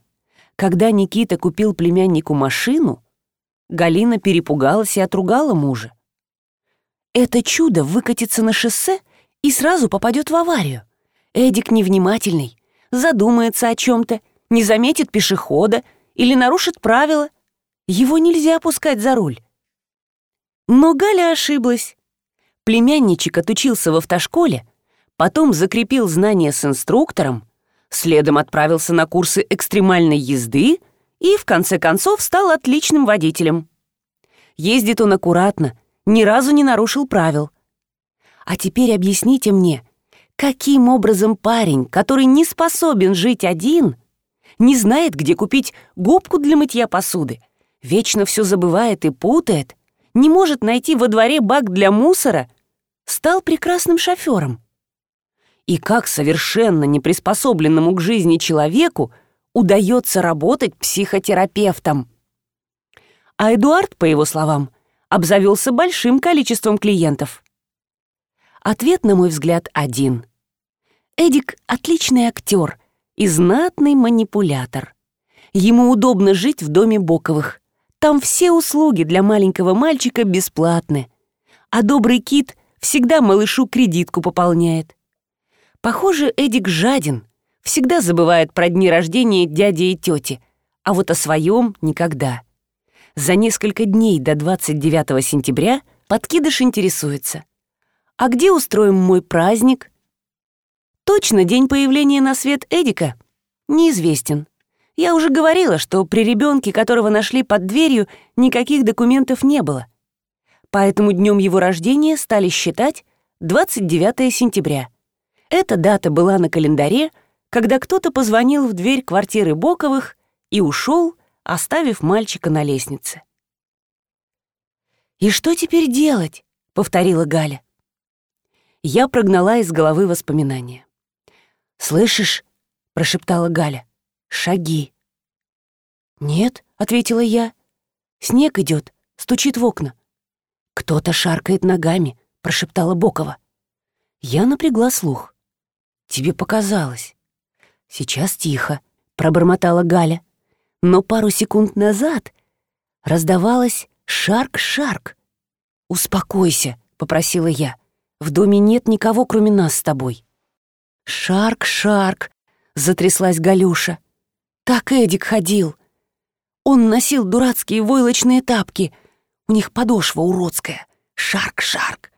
когда Никита купил племяннику машину, Галина перепугалась и отругала мужа. Это чудо выкатится на шоссе и сразу попадет в аварию. Эдик невнимательный, задумается о чем-то, не заметит пешехода или нарушит правила. Его нельзя пускать за руль. Но Галя ошиблась. Племянничек отучился в автошколе, потом закрепил знания с инструктором, следом отправился на курсы экстремальной езды — и, в конце концов, стал отличным водителем. Ездит он аккуратно, ни разу не нарушил правил. А теперь объясните мне, каким образом парень, который не способен жить один, не знает, где купить губку для мытья посуды, вечно все забывает и путает, не может найти во дворе бак для мусора, стал прекрасным шофером. И как совершенно неприспособленному к жизни человеку удается работать психотерапевтом. А Эдуард, по его словам, обзавелся большим количеством клиентов. Ответ, на мой взгляд, один. Эдик — отличный актер и знатный манипулятор. Ему удобно жить в доме Боковых. Там все услуги для маленького мальчика бесплатны. А добрый кит всегда малышу кредитку пополняет. Похоже, Эдик жаден, всегда забывает про дни рождения дяди и тети, а вот о своем никогда. За несколько дней до 29 сентября подкидыш интересуется. «А где устроим мой праздник?» Точно день появления на свет Эдика неизвестен. Я уже говорила, что при ребенке, которого нашли под дверью, никаких документов не было. Поэтому днем его рождения стали считать 29 сентября. Эта дата была на календаре когда кто-то позвонил в дверь квартиры Боковых и ушел, оставив мальчика на лестнице. «И что теперь делать?» — повторила Галя. Я прогнала из головы воспоминания. «Слышишь?» — прошептала Галя. «Шаги». «Нет», — ответила я. «Снег идет, стучит в окна». «Кто-то шаркает ногами», — прошептала Бокова. Я напрягла слух. «Тебе показалось». «Сейчас тихо», — пробормотала Галя. Но пару секунд назад раздавалось «шарк-шарк». «Успокойся», — попросила я. «В доме нет никого, кроме нас с тобой». «Шарк-шарк», — затряслась Галюша. «Так Эдик ходил. Он носил дурацкие войлочные тапки. У них подошва уродская. Шарк-шарк».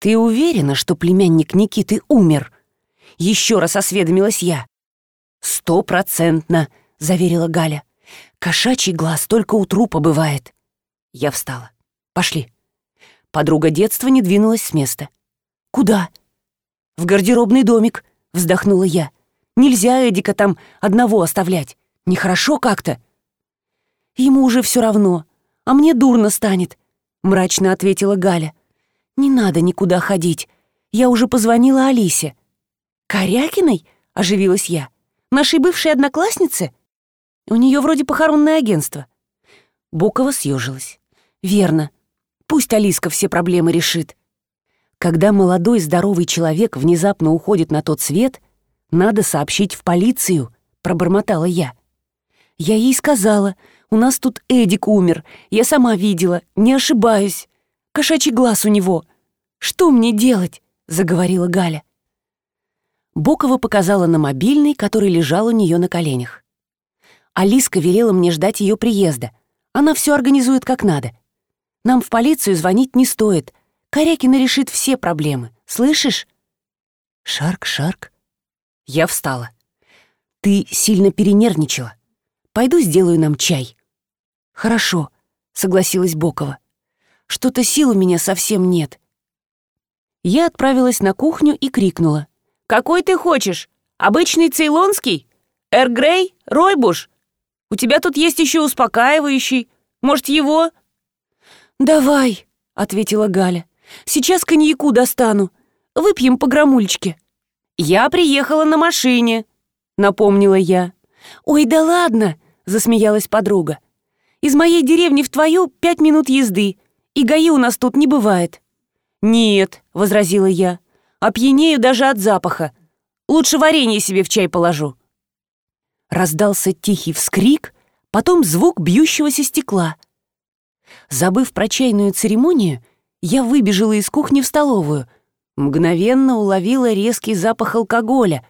«Ты уверена, что племянник Никиты умер?» Еще раз осведомилась я. «Стопроцентно», — заверила Галя. «Кошачий глаз только у трупа бывает». Я встала. «Пошли». Подруга детства не двинулась с места. «Куда?» «В гардеробный домик», — вздохнула я. «Нельзя Эдика там одного оставлять. Нехорошо как-то». Ему уже все равно, а мне дурно станет», — мрачно ответила Галя. «Не надо никуда ходить. Я уже позвонила Алисе». «Корякиной?» — оживилась я. «Нашей бывшей однокласснице? У нее вроде похоронное агентство». Бокова съежилась. «Верно. Пусть Алиска все проблемы решит. Когда молодой здоровый человек внезапно уходит на тот свет, надо сообщить в полицию», — пробормотала я. «Я ей сказала, у нас тут Эдик умер, я сама видела, не ошибаюсь. Кошачий глаз у него. Что мне делать?» — заговорила Галя. Бокова показала на мобильный, который лежал у нее на коленях. Алиска велела мне ждать ее приезда. Она все организует как надо. Нам в полицию звонить не стоит. Корякина решит все проблемы. Слышишь? Шарк, Шарк. Я встала. Ты сильно перенервничала. Пойду сделаю нам чай. Хорошо, согласилась Бокова. Что-то сил у меня совсем нет. Я отправилась на кухню и крикнула. «Какой ты хочешь? Обычный цейлонский? Эргрей? Ройбуш? У тебя тут есть еще успокаивающий. Может, его?» «Давай», — ответила Галя. «Сейчас коньяку достану. Выпьем по грамульчике». «Я приехала на машине», — напомнила я. «Ой, да ладно», — засмеялась подруга. «Из моей деревни в твою пять минут езды, и ГАИ у нас тут не бывает». «Нет», — возразила я, — «опьянею даже от запаха. Лучше варенье себе в чай положу». Раздался тихий вскрик, потом звук бьющегося стекла. Забыв про чайную церемонию, я выбежала из кухни в столовую, мгновенно уловила резкий запах алкоголя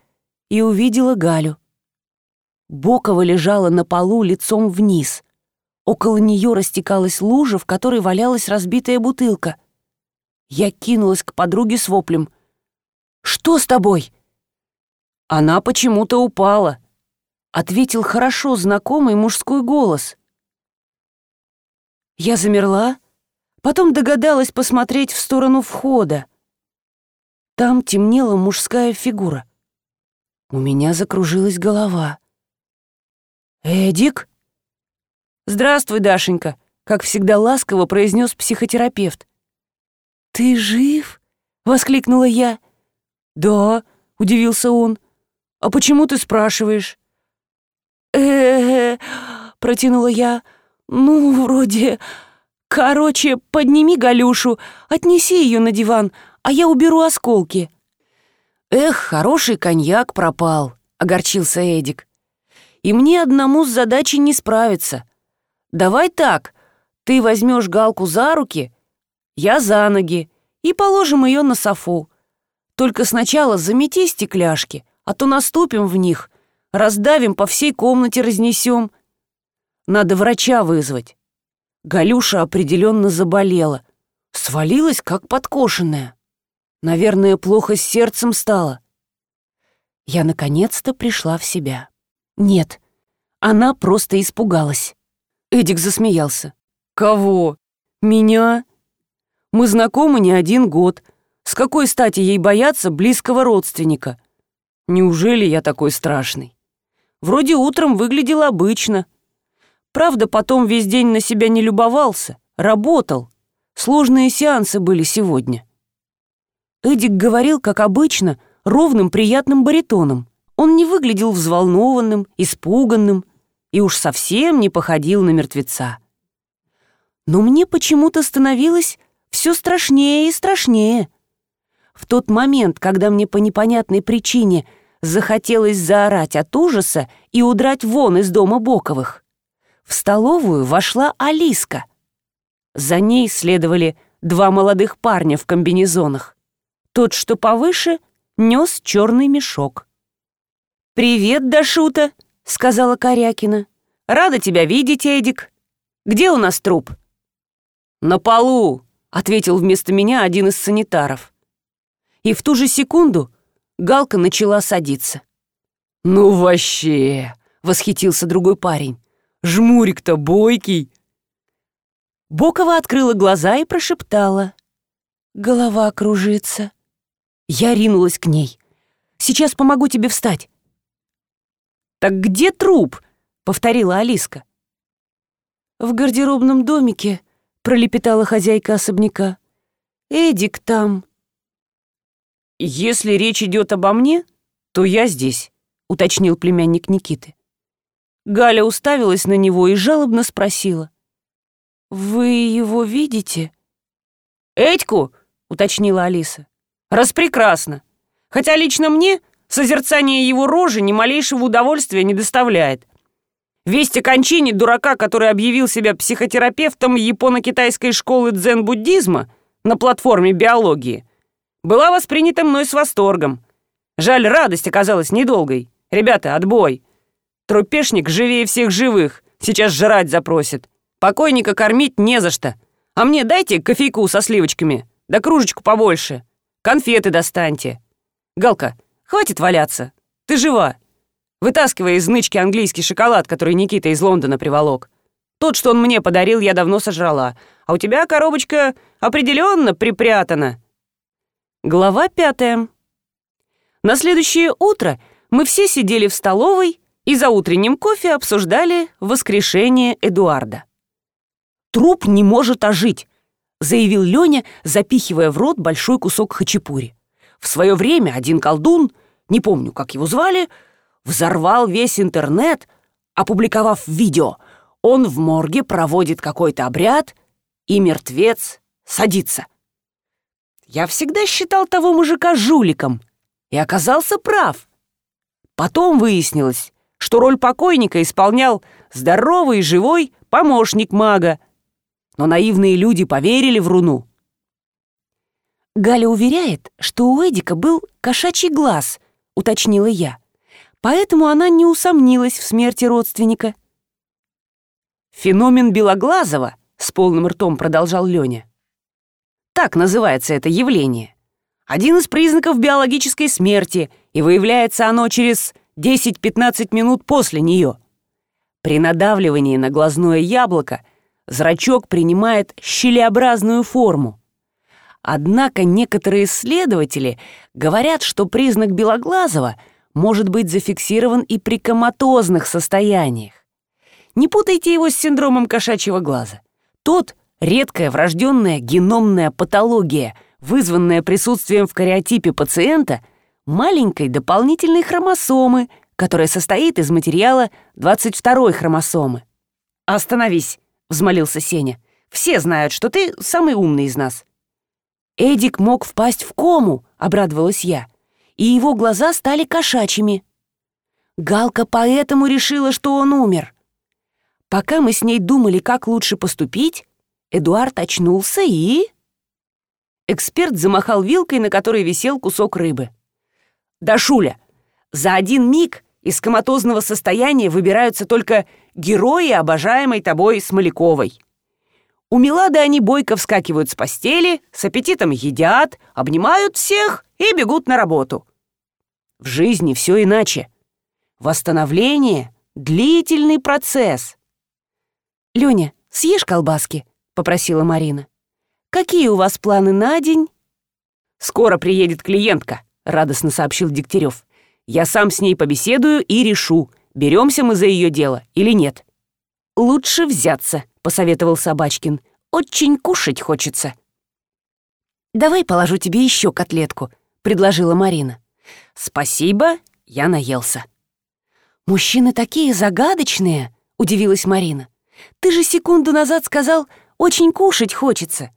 и увидела Галю. Бокова лежала на полу лицом вниз. Около нее растекалась лужа, в которой валялась разбитая бутылка. Я кинулась к подруге с воплем. «Что с тобой?» «Она почему-то упала», — ответил хорошо знакомый мужской голос. Я замерла, потом догадалась посмотреть в сторону входа. Там темнела мужская фигура. У меня закружилась голова. «Эдик?» «Здравствуй, Дашенька», — как всегда ласково произнес психотерапевт. «Ты жив?» — воскликнула я. «Да», — удивился он. «А почему ты спрашиваешь?» «Э-э-э», протянула я. «Ну, вроде... Короче, подними Галюшу, отнеси ее на диван, а я уберу осколки». «Эх, хороший коньяк пропал», — огорчился Эдик. «И мне одному с задачей не справиться. Давай так, ты возьмешь Галку за руки, я за ноги, и положим ее на софу. Только сначала замети стекляшки, а то наступим в них, раздавим по всей комнате, разнесем. Надо врача вызвать. Галюша определенно заболела. Свалилась, как подкошенная. Наверное, плохо с сердцем стало. Я наконец-то пришла в себя. Нет, она просто испугалась. Эдик засмеялся. «Кого? Меня? Мы знакомы не один год. С какой стати ей бояться близкого родственника? Неужели я такой страшный? Вроде утром выглядел обычно, Правда, потом весь день на себя не любовался, работал. Сложные сеансы были сегодня. Эдик говорил, как обычно, ровным приятным баритоном. Он не выглядел взволнованным, испуганным и уж совсем не походил на мертвеца. Но мне почему-то становилось все страшнее и страшнее. В тот момент, когда мне по непонятной причине захотелось заорать от ужаса и удрать вон из дома Боковых, в столовую вошла Алиска. За ней следовали два молодых парня в комбинезонах. Тот, что повыше, нес черный мешок. «Привет, Дашута», — сказала Корякина. «Рада тебя видеть, Эдик. Где у нас труп?» «На полу», — ответил вместо меня один из санитаров. И в ту же секунду Галка начала садиться. «Ну вообще!» — восхитился другой парень. Жмурик-то бойкий!» Бокова открыла глаза и прошептала. «Голова кружится». Я ринулась к ней. «Сейчас помогу тебе встать». «Так где труп?» — повторила Алиска. «В гардеробном домике», — пролепетала хозяйка особняка. «Эдик там». «Если речь идет обо мне, то я здесь», — уточнил племянник Никиты. Галя уставилась на него и жалобно спросила. «Вы его видите?» «Этьку?» — уточнила Алиса. «Распрекрасно. Хотя лично мне созерцание его рожи ни малейшего удовольствия не доставляет. Весть о кончине дурака, который объявил себя психотерапевтом японо-китайской школы дзен-буддизма на платформе биологии, была воспринята мной с восторгом. Жаль, радость оказалась недолгой. Ребята, отбой. Трупешник живее всех живых, сейчас жрать запросит. Покойника кормить не за что. А мне дайте кофейку со сливочками, да кружечку побольше. Конфеты достаньте. Галка, хватит валяться. Ты жива. Вытаскивай из нычки английский шоколад, который Никита из Лондона приволок. Тот, что он мне подарил, я давно сожрала. А у тебя коробочка определенно припрятана. Глава пятая. На следующее утро мы все сидели в столовой и за утренним кофе обсуждали воскрешение Эдуарда. «Труп не может ожить», — заявил Леня, запихивая в рот большой кусок хачапури. «В свое время один колдун, не помню, как его звали, взорвал весь интернет, опубликовав видео. Он в морге проводит какой-то обряд, и мертвец садится. Я всегда считал того мужика жуликом и оказался прав. Потом выяснилось, что роль покойника исполнял здоровый и живой помощник мага. Но наивные люди поверили в руну. «Галя уверяет, что у Эдика был кошачий глаз», — уточнила я поэтому она не усомнилась в смерти родственника. «Феномен Белоглазова», — с полным ртом продолжал Леня. «Так называется это явление. Один из признаков биологической смерти, и выявляется оно через 10-15 минут после нее. При надавливании на глазное яблоко зрачок принимает щелеобразную форму. Однако некоторые исследователи говорят, что признак Белоглазова — может быть зафиксирован и при коматозных состояниях. Не путайте его с синдромом кошачьего глаза. Тот — редкая врожденная геномная патология, вызванная присутствием в кариотипе пациента маленькой дополнительной хромосомы, которая состоит из материала 22-й хромосомы. «Остановись», — взмолился Сеня. «Все знают, что ты самый умный из нас». «Эдик мог впасть в кому», — обрадовалась я и его глаза стали кошачьими. Галка поэтому решила, что он умер. Пока мы с ней думали, как лучше поступить, Эдуард очнулся и... Эксперт замахал вилкой, на которой висел кусок рыбы. «Да, Шуля, за один миг из коматозного состояния выбираются только герои, обожаемой тобой Смоляковой. У Милады они бойко вскакивают с постели, с аппетитом едят, обнимают всех и бегут на работу. В жизни все иначе. Восстановление — длительный процесс. «Леня, съешь колбаски?» — попросила Марина. «Какие у вас планы на день?» «Скоро приедет клиентка», — радостно сообщил Дегтярев. «Я сам с ней побеседую и решу, беремся мы за ее дело или нет». «Лучше взяться», посоветовал Собачкин. «Очень кушать хочется». «Давай положу тебе еще котлетку», — предложила Марина. «Спасибо, я наелся». «Мужчины такие загадочные», — удивилась Марина. «Ты же секунду назад сказал, очень кушать хочется».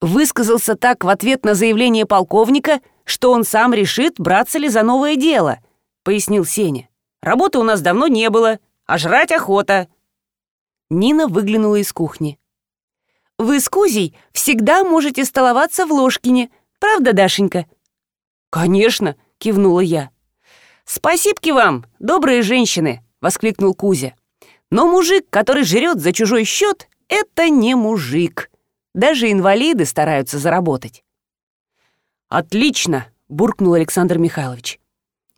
Высказался так в ответ на заявление полковника, что он сам решит, браться ли за новое дело, — пояснил Сеня. «Работы у нас давно не было, а жрать охота. Нина выглянула из кухни. «Вы с Кузей всегда можете столоваться в Ложкине, правда, Дашенька?» «Конечно», — кивнула я. «Спасибки вам, добрые женщины!» — воскликнул Кузя. «Но мужик, который жрет за чужой счет, это не мужик. Даже инвалиды стараются заработать». «Отлично!» — буркнул Александр Михайлович.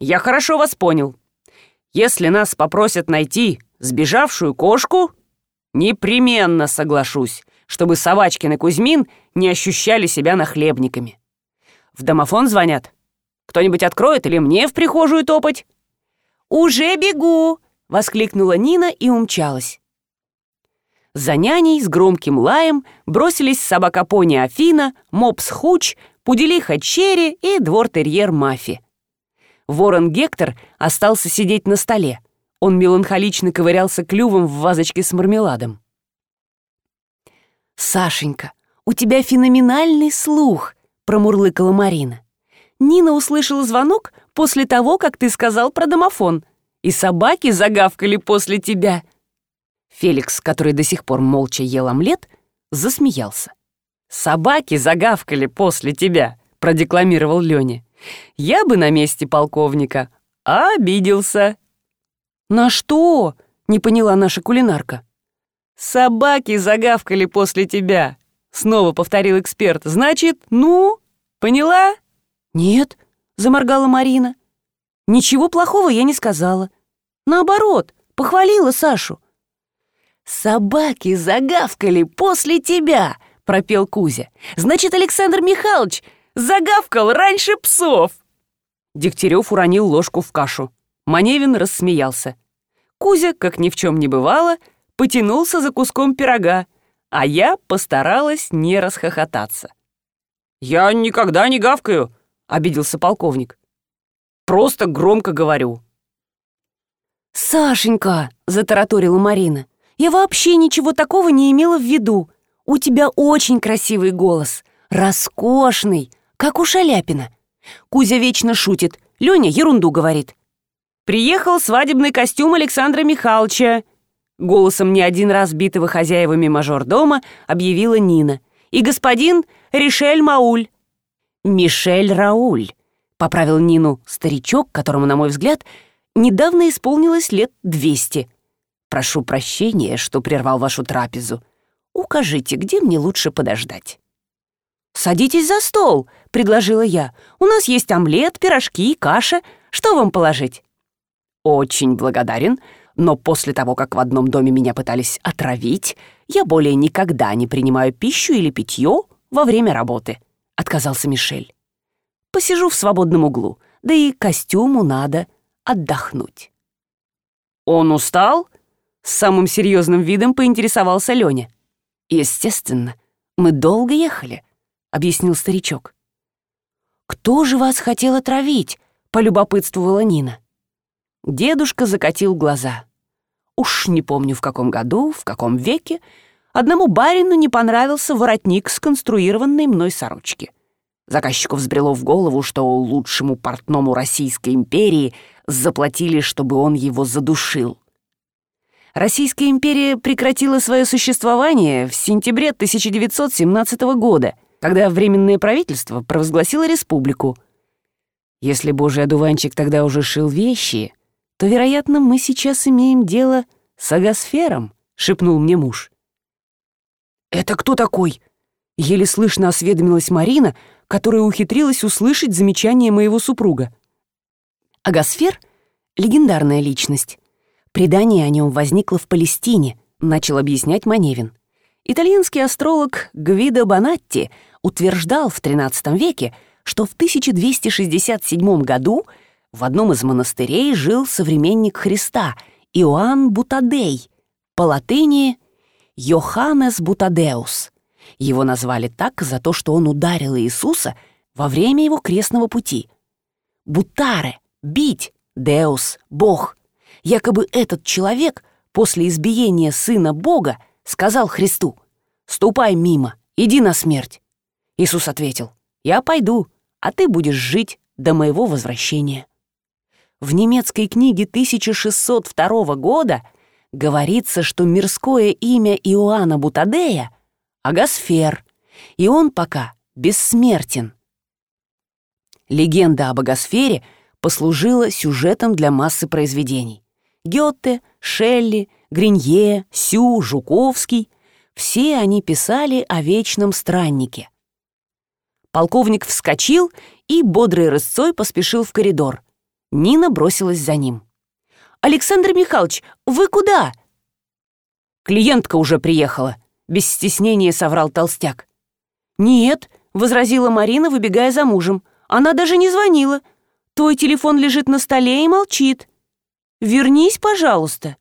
«Я хорошо вас понял. Если нас попросят найти сбежавшую кошку, Непременно соглашусь, чтобы Собачкин и Кузьмин не ощущали себя нахлебниками. В домофон звонят. Кто-нибудь откроет или мне в прихожую топать? «Уже бегу!» — воскликнула Нина и умчалась. За няней с громким лаем бросились собака-пони Афина, мопс Хуч, пуделиха Черри и двор-терьер Мафи. Ворон Гектор остался сидеть на столе. Он меланхолично ковырялся клювом в вазочке с мармеладом. «Сашенька, у тебя феноменальный слух!» — промурлыкала Марина. «Нина услышала звонок после того, как ты сказал про домофон, и собаки загавкали после тебя». Феликс, который до сих пор молча ел омлет, засмеялся. «Собаки загавкали после тебя», — продекламировал Лёня. «Я бы на месте полковника обиделся». «На что?» — не поняла наша кулинарка. «Собаки загавкали после тебя», — снова повторил эксперт. «Значит, ну, поняла?» «Нет», — заморгала Марина. «Ничего плохого я не сказала. Наоборот, похвалила Сашу». «Собаки загавкали после тебя», — пропел Кузя. «Значит, Александр Михайлович загавкал раньше псов». Дегтярев уронил ложку в кашу. Маневин рассмеялся. Кузя, как ни в чем не бывало, потянулся за куском пирога, а я постаралась не расхохотаться. «Я никогда не гавкаю», — обиделся полковник. «Просто громко говорю». «Сашенька», — затараторила Марина, я вообще ничего такого не имела в виду. У тебя очень красивый голос. Роскошный, как у Шаляпина. Кузя вечно шутит. Леня ерунду говорит. «Приехал свадебный костюм Александра Михайловича», голосом не один раз битого хозяевами мажордома объявила Нина. «И господин Ришель Мауль». «Мишель Рауль», — поправил Нину старичок, которому, на мой взгляд, недавно исполнилось лет двести — Прошу прощения, что прервал вашу трапезу. Укажите, где мне лучше подождать». «Садитесь за стол», — предложила я. «У нас есть омлет, пирожки, каша. Что вам положить?» «Очень благодарен, но после того, как в одном доме меня пытались отравить, я более никогда не принимаю пищу или питье во время работы», — отказался Мишель. «Посижу в свободном углу, да и костюму надо отдохнуть». «Он устал?» С самым серьезным видом поинтересовался Леня. «Естественно, мы долго ехали», — объяснил старичок. «Кто же вас хотел отравить?» — полюбопытствовала Нина. Дедушка закатил глаза. Уж не помню, в каком году, в каком веке, одному барину не понравился воротник сконструированной мной сорочки. Заказчику взбрело в голову, что лучшему портному Российской империи заплатили, чтобы он его задушил. Российская империя прекратила свое существование в сентябре 1917 года, когда Временное правительство провозгласило республику. Если божий одуванчик тогда уже шил вещи, то, вероятно, мы сейчас имеем дело с агосфером, шепнул мне муж. «Это кто такой?» Еле слышно осведомилась Марина, которая ухитрилась услышать замечание моего супруга. Агосфер — легендарная личность. Предание о нем возникло в Палестине, начал объяснять Маневин. Итальянский астролог Гвидо Бонатти утверждал в XIII веке, что в 1267 году в одном из монастырей жил современник Христа Иоанн Бутадей, по латыни Йоханнес Бутадеус. Его назвали так за то, что он ударил Иисуса во время его крестного пути. Бутаре — бить, Деус — Бог — Якобы этот человек после избиения сына Бога сказал Христу «Ступай мимо, иди на смерть». Иисус ответил «Я пойду, а ты будешь жить до моего возвращения». В немецкой книге 1602 года говорится, что мирское имя Иоанна Бутадея — Агасфер, и он пока бессмертен. Легенда об Агасфере послужила сюжетом для массы произведений. Гёте, Шелли, Гринье, Сю, Жуковский — все они писали о вечном страннике. Полковник вскочил и бодрой рысцой поспешил в коридор. Нина бросилась за ним. «Александр Михайлович, вы куда?» «Клиентка уже приехала», — без стеснения соврал толстяк. «Нет», — возразила Марина, выбегая за мужем. «Она даже не звонила. Твой телефон лежит на столе и молчит». Вернись, пожалуйста».